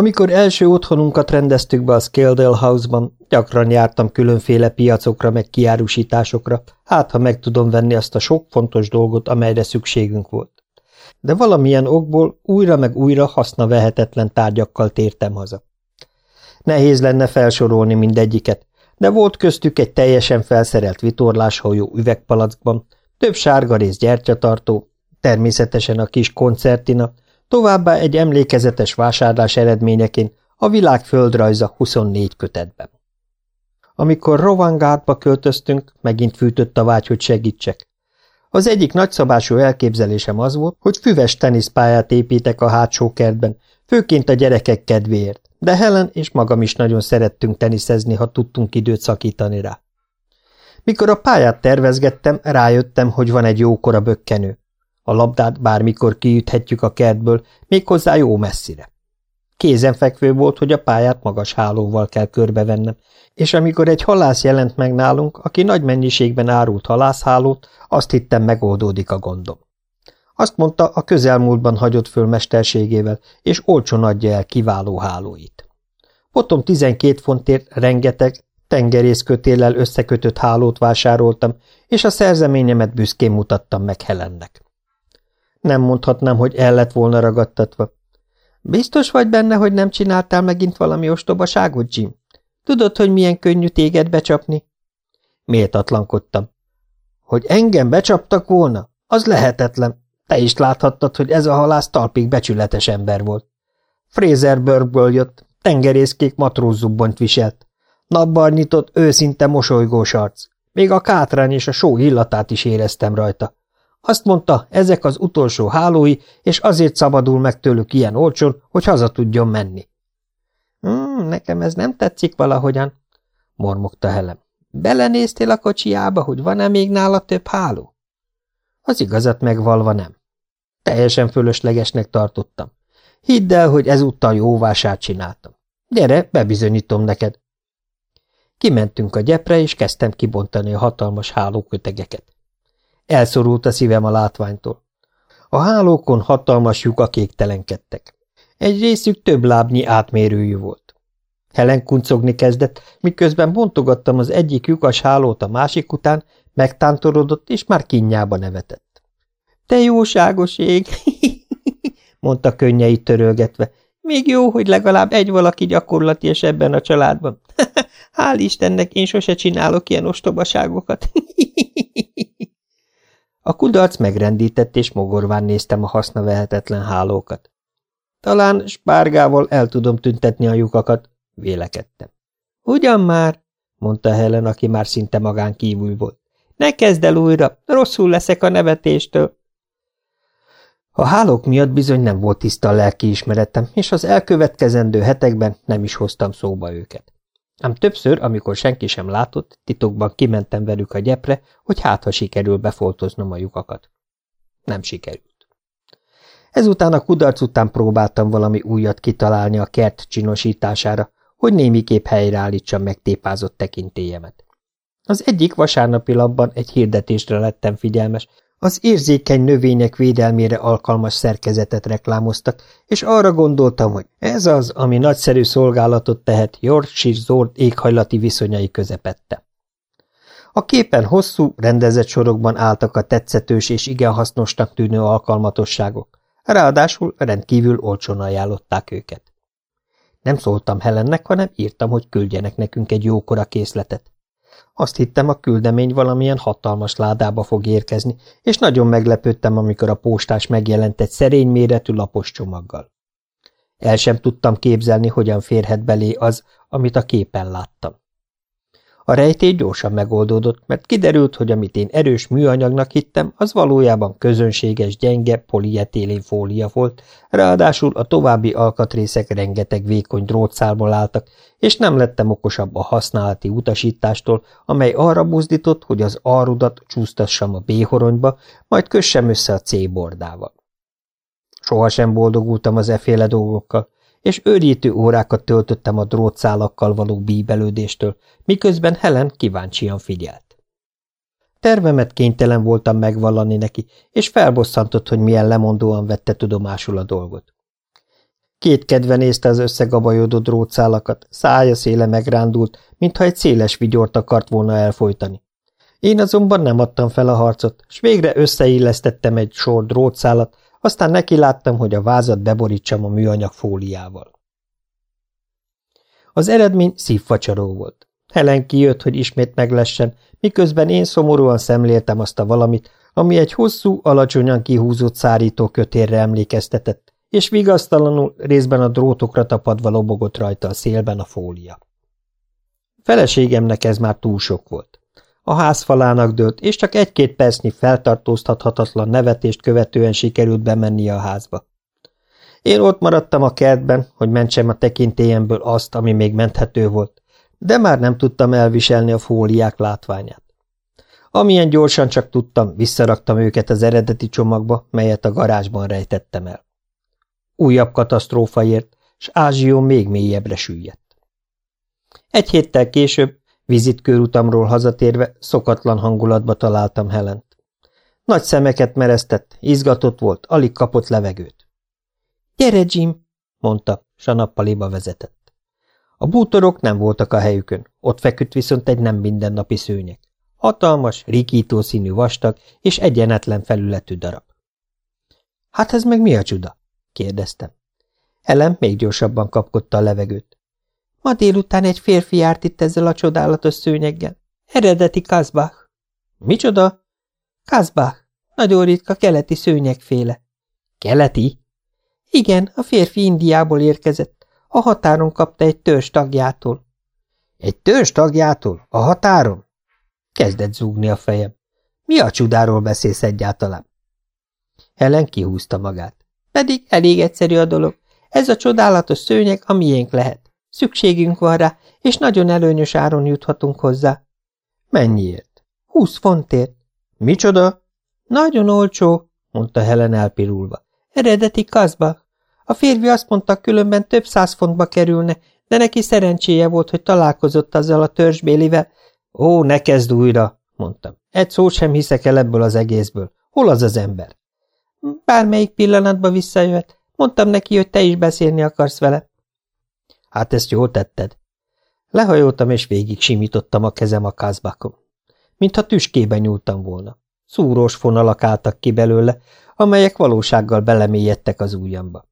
Amikor első otthonunkat rendeztük be a Scaledale House-ban, gyakran jártam különféle piacokra meg kiárusításokra, hát ha meg tudom venni azt a sok fontos dolgot, amelyre szükségünk volt. De valamilyen okból újra meg újra haszna vehetetlen tárgyakkal tértem haza. Nehéz lenne felsorolni mindegyiket, de volt köztük egy teljesen felszerelt vitorláshajó üvegpalackban, több sárga rész gyertyatartó, természetesen a kis koncertina, továbbá egy emlékezetes vásárlás eredményeként a világ földrajza 24 kötetben. Amikor Rovangártba költöztünk, megint fűtött a vágy, hogy segítsek. Az egyik nagyszabású elképzelésem az volt, hogy füves teniszpályát építek a hátsó kertben, főként a gyerekek kedvéért, de Helen és magam is nagyon szerettünk teniszezni, ha tudtunk időt szakítani rá. Mikor a pályát tervezgettem, rájöttem, hogy van egy jókora bökkenő. A labdát bármikor kiüthetjük a kertből, méghozzá jó messzire. Kézenfekvő volt, hogy a pályát magas hálóval kell körbevennem, és amikor egy halász jelent meg nálunk, aki nagy mennyiségben árult halászhálót, azt hittem megoldódik a gondom. Azt mondta, a közelmúltban hagyott föl mesterségével, és olcsón adja el kiváló hálóit. Potom 12 fontért rengeteg, tengerészkötéllel összekötött hálót vásároltam, és a szerzeményemet büszkén mutattam meg Helennek. Nem mondhatnám, hogy el lett volna ragadtatva. Biztos vagy benne, hogy nem csináltál megint valami ostobaságot, Jim? Tudod, hogy milyen könnyű téged becsapni? Méltatlankodtam. Hogy engem becsaptak volna? Az lehetetlen. Te is láthattad, hogy ez a halász talpig becsületes ember volt. Fraserburgből jött, tengerészkék matrózzubbonyt viselt. Napbar nyitott, őszinte mosolygós arc. Még a kátrány és a só illatát is éreztem rajta. Azt mondta, ezek az utolsó hálói, és azért szabadul meg tőlük ilyen olcsón, hogy haza tudjon menni. Hmm, nekem ez nem tetszik valahogyan, mormogta Helem. Belenéztél a kocsiába, hogy van-e még nála több háló? Az igazat megvalva nem. Teljesen fölöslegesnek tartottam. Hidd el, hogy ezúttal jó vását csináltam. Gyere, bebizonyítom neked. Kimentünk a gyepre, és kezdtem kibontani a hatalmas hálókötegeket. Elszorult a szívem a látványtól. A hálókon hatalmas lyukak égtelenkedtek. Egy részük több lábnyi átmérőjű volt. Helen kuncogni kezdett, miközben bontogattam az egyik lyukas hálót a másik után, megtántorodott, és már kinyába nevetett. – Te jóságos ég! – mondta könnyeit törölgetve. – Még jó, hogy legalább egy valaki gyakorlatias ebben a családban. Hál' Istennek, én sose csinálok ilyen ostobaságokat. A kudarc megrendített, és mogorván néztem a hasznavehetetlen hálókat. Talán spárgával el tudom tüntetni a lyukakat, vélekedtem. Ugyan már, mondta Helen, aki már szinte magán kívül volt. Ne kezd el újra, rosszul leszek a nevetéstől. A hálók miatt bizony nem volt tiszta a lelkiismeretem, és az elkövetkezendő hetekben nem is hoztam szóba őket. Ám többször, amikor senki sem látott, titokban kimentem velük a gyepre, hogy hát ha sikerül befoltoznom a lyukakat. Nem sikerült. Ezután a kudarc után próbáltam valami újat kitalálni a kert csinosítására, hogy némiképp helyreállítsam megtépázott tekintélyemet. Az egyik vasárnapi labban egy hirdetésre lettem figyelmes, az érzékeny növények védelmére alkalmas szerkezetet reklámoztak, és arra gondoltam, hogy ez az, ami nagyszerű szolgálatot tehet Yorkshire Zord éghajlati viszonyai közepette. A képen hosszú, rendezett sorokban álltak a tetszetős és igen hasznosnak tűnő alkalmatosságok, ráadásul rendkívül olcsón ajánlották őket. Nem szóltam Helennek, hanem írtam, hogy küldjenek nekünk egy jókora készletet. Azt hittem, a küldemény valamilyen hatalmas ládába fog érkezni, és nagyon meglepődtem, amikor a postás megjelent egy szerény méretű lapos csomaggal. El sem tudtam képzelni, hogyan férhet belé az, amit a képen láttam. A rejtély gyorsan megoldódott, mert kiderült, hogy amit én erős műanyagnak hittem, az valójában közönséges, gyenge polietélén fólia volt, ráadásul a további alkatrészek rengeteg vékony drótszálból álltak, és nem lettem okosabb a használati utasítástól, amely arra buzdított, hogy az arudat csúsztassam a B-horonyba, majd kössem össze a C-bordával. Sohasem boldogultam az eféle dolgokkal, és őrjítő órákat töltöttem a drótszálakkal való bíbelődéstől, miközben Helen kíváncsian figyelt. Tervemet kénytelen voltam megvallani neki, és felbosszantott, hogy milyen lemondóan vette tudomásul a dolgot. Két kedve nézte az összegabajodott drótszálakat, szája széle megrándult, mintha egy széles vigyort akart volna elfolytani. Én azonban nem adtam fel a harcot, s végre összeillesztettem egy sor drótszálat, aztán neki láttam, hogy a vázat beborítsam a műanyag fóliával. Az eredmény szívfacsaró volt. Helen kijött, hogy ismét meglessen, miközben én szomorúan szemléltem azt a valamit, ami egy hosszú, alacsonyan kihúzott szárító kötérre emlékeztetett, és vigasztalanul részben a drótokra tapadva lobogott rajta a szélben a fólia. Feleségemnek ez már túl sok volt. A ház falának dőlt, és csak egy-két percnyi feltartóztathatatlan nevetést követően sikerült bemenni a házba. Én ott maradtam a kertben, hogy mentsem a tekintélyemből azt, ami még menthető volt, de már nem tudtam elviselni a fóliák látványát. Amilyen gyorsan csak tudtam, visszaraktam őket az eredeti csomagba, melyet a garázsban rejtettem el. Újabb katasztrófa ért, s Ázsió még mélyebbre süllyedt. Egy héttel később, vizitkőrutamról hazatérve, szokatlan hangulatba találtam Helent. Nagy szemeket mereztett, izgatott volt, alig kapott levegőt. – Gyere, Jim! – mondta, s a nappaliba vezetett. A bútorok nem voltak a helyükön, ott feküdt viszont egy nem mindennapi szőnyeg. Hatalmas, rikító színű vastag és egyenetlen felületű darab. – Hát ez meg mi a csuda? kérdeztem. Ellen még gyorsabban kapkodta a levegőt. Ma délután egy férfi járt itt ezzel a csodálatos szőnyeggel. Eredeti Kazbach. Micsoda? Kazbach. Nagyon ritka keleti szőnyegféle. Keleti? Igen, a férfi Indiából érkezett. A határon kapta egy törzs tagjától. Egy törzs tagjától? A határon? Kezdett zúgni a fejem. Mi a csudáról beszélsz egyáltalán? Helen kihúzta magát. Pedig elég egyszerű a dolog. Ez a csodálatos szőnyeg a miénk lehet. Szükségünk van rá, és nagyon előnyös áron juthatunk hozzá. Mennyiért? Húsz fontért. Micsoda? Nagyon olcsó, mondta Helen elpirulva. Eredeti kazba. A férfi azt mondta, különben több száz fontba kerülne, de neki szerencséje volt, hogy találkozott azzal a törzsbélivel. Ó, ne kezd újra, mondtam. Egy szót sem hiszek el ebből az egészből. Hol az az ember? Bármelyik pillanatban visszajöhet. Mondtam neki, hogy te is beszélni akarsz vele. Hát ezt jól tetted. Lehajoltam, és végig simítottam a kezem a kázbakon. Mintha tüskében nyúltam volna. Szúrós fonalak álltak ki belőle, amelyek valósággal belemélyedtek az ujjamba.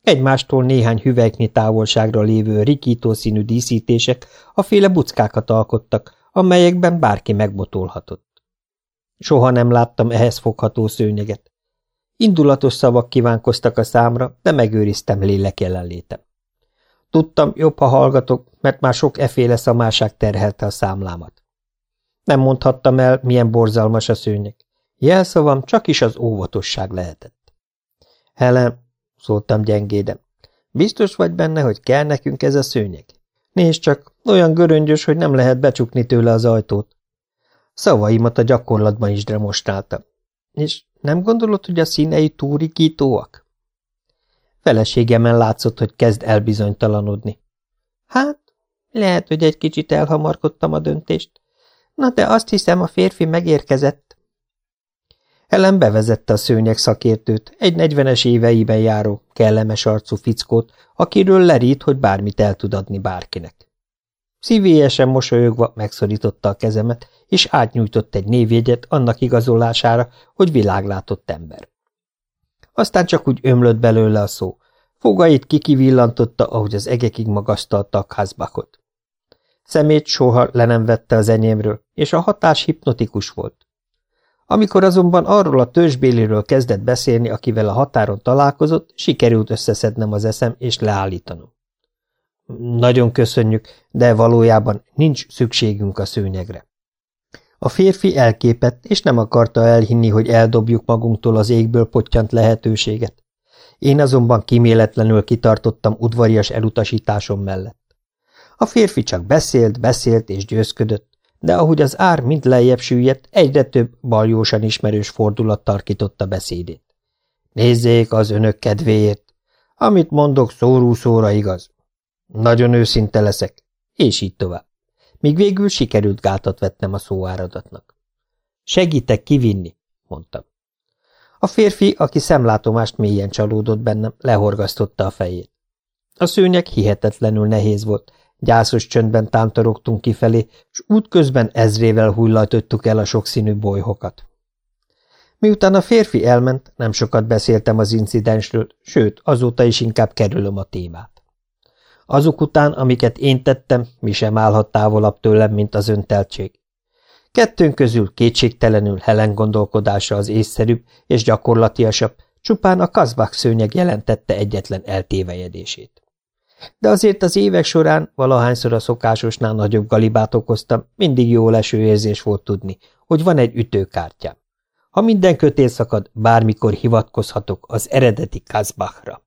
Egymástól néhány hüvelyknyi távolságra lévő rikító színű díszítések a féle buckákat alkottak, amelyekben bárki megbotolhatott. Soha nem láttam ehhez fogható szőnyeget. Indulatos szavak kívánkoztak a számra, de megőriztem lélek jelenlétem. Tudtam, jobb, ha hallgatok, mert már sok eféle szamárság terhelte a számlámat. Nem mondhattam el, milyen borzalmas a szőnyeg. Jelszavam csak is az óvatosság lehetett. Helen, szóltam gyengéden, biztos vagy benne, hogy kell nekünk ez a szőnyeg? Nézd csak, olyan göröngyös, hogy nem lehet becsukni tőle az ajtót. Szavaimat a gyakorlatban is demonstráltam. És nem gondolod, hogy a színei túrikítóak? Feleségemen látszott, hogy kezd elbizonytalanodni. Hát, lehet, hogy egy kicsit elhamarkodtam a döntést. Na de azt hiszem, a férfi megérkezett. Ellen bevezette a szőnyeg szakértőt, egy negyvenes éveiben járó, kellemes arcú fickót, akiről lerít, hogy bármit el tud adni bárkinek. Szívélyesen mosolyogva megszorította a kezemet, és átnyújtott egy névjegyet annak igazolására, hogy világlátott ember. Aztán csak úgy ömlött belőle a szó. Fogait kikivillantotta, ahogy az egekig magasztalta a kázbakot. Szemét soha le nem vette az enyémről, és a hatás hipnotikus volt. Amikor azonban arról a törzsbéliről kezdett beszélni, akivel a határon találkozott, sikerült összeszednem az eszem és leállítanom. Nagyon köszönjük, de valójában nincs szükségünk a szőnyegre. A férfi elképett, és nem akarta elhinni, hogy eldobjuk magunktól az égből pottyant lehetőséget. Én azonban kiméletlenül kitartottam udvarias elutasításom mellett. A férfi csak beszélt, beszélt és győzködött, de ahogy az ár mind lejjebb süllyedt, egyre több baljósan ismerős fordulat tarkította beszédét. Nézzék az önök kedvéért! Amit mondok, szórú szóra igaz. Nagyon őszinte leszek, és így tovább. Míg végül sikerült gátat vetnem a szóáradatnak. Segítek kivinni, mondtam. A férfi, aki szemlátomást mélyen csalódott bennem, lehorgasztotta a fejét. A szőnyeg hihetetlenül nehéz volt, gyászos csöndben tántorogtunk kifelé, és útközben ezrével hullajtottuk el a sokszínű bolyhokat. Miután a férfi elment, nem sokat beszéltem az incidensről, sőt, azóta is inkább kerülöm a témát. Azok után, amiket én tettem, mi sem állhat távolabb tőlem, mint az önteltség. Kettőnk közül kétségtelenül Helen gondolkodása az észszerűbb és gyakorlatiasabb, csupán a kazbák szőnyeg jelentette egyetlen eltévejedését. De azért az évek során, valahányszor a szokásosnál nagyobb galibát okoztam, mindig jó leső érzés volt tudni, hogy van egy ütőkártyám. Ha minden kötél szakad, bármikor hivatkozhatok az eredeti Kazbachra.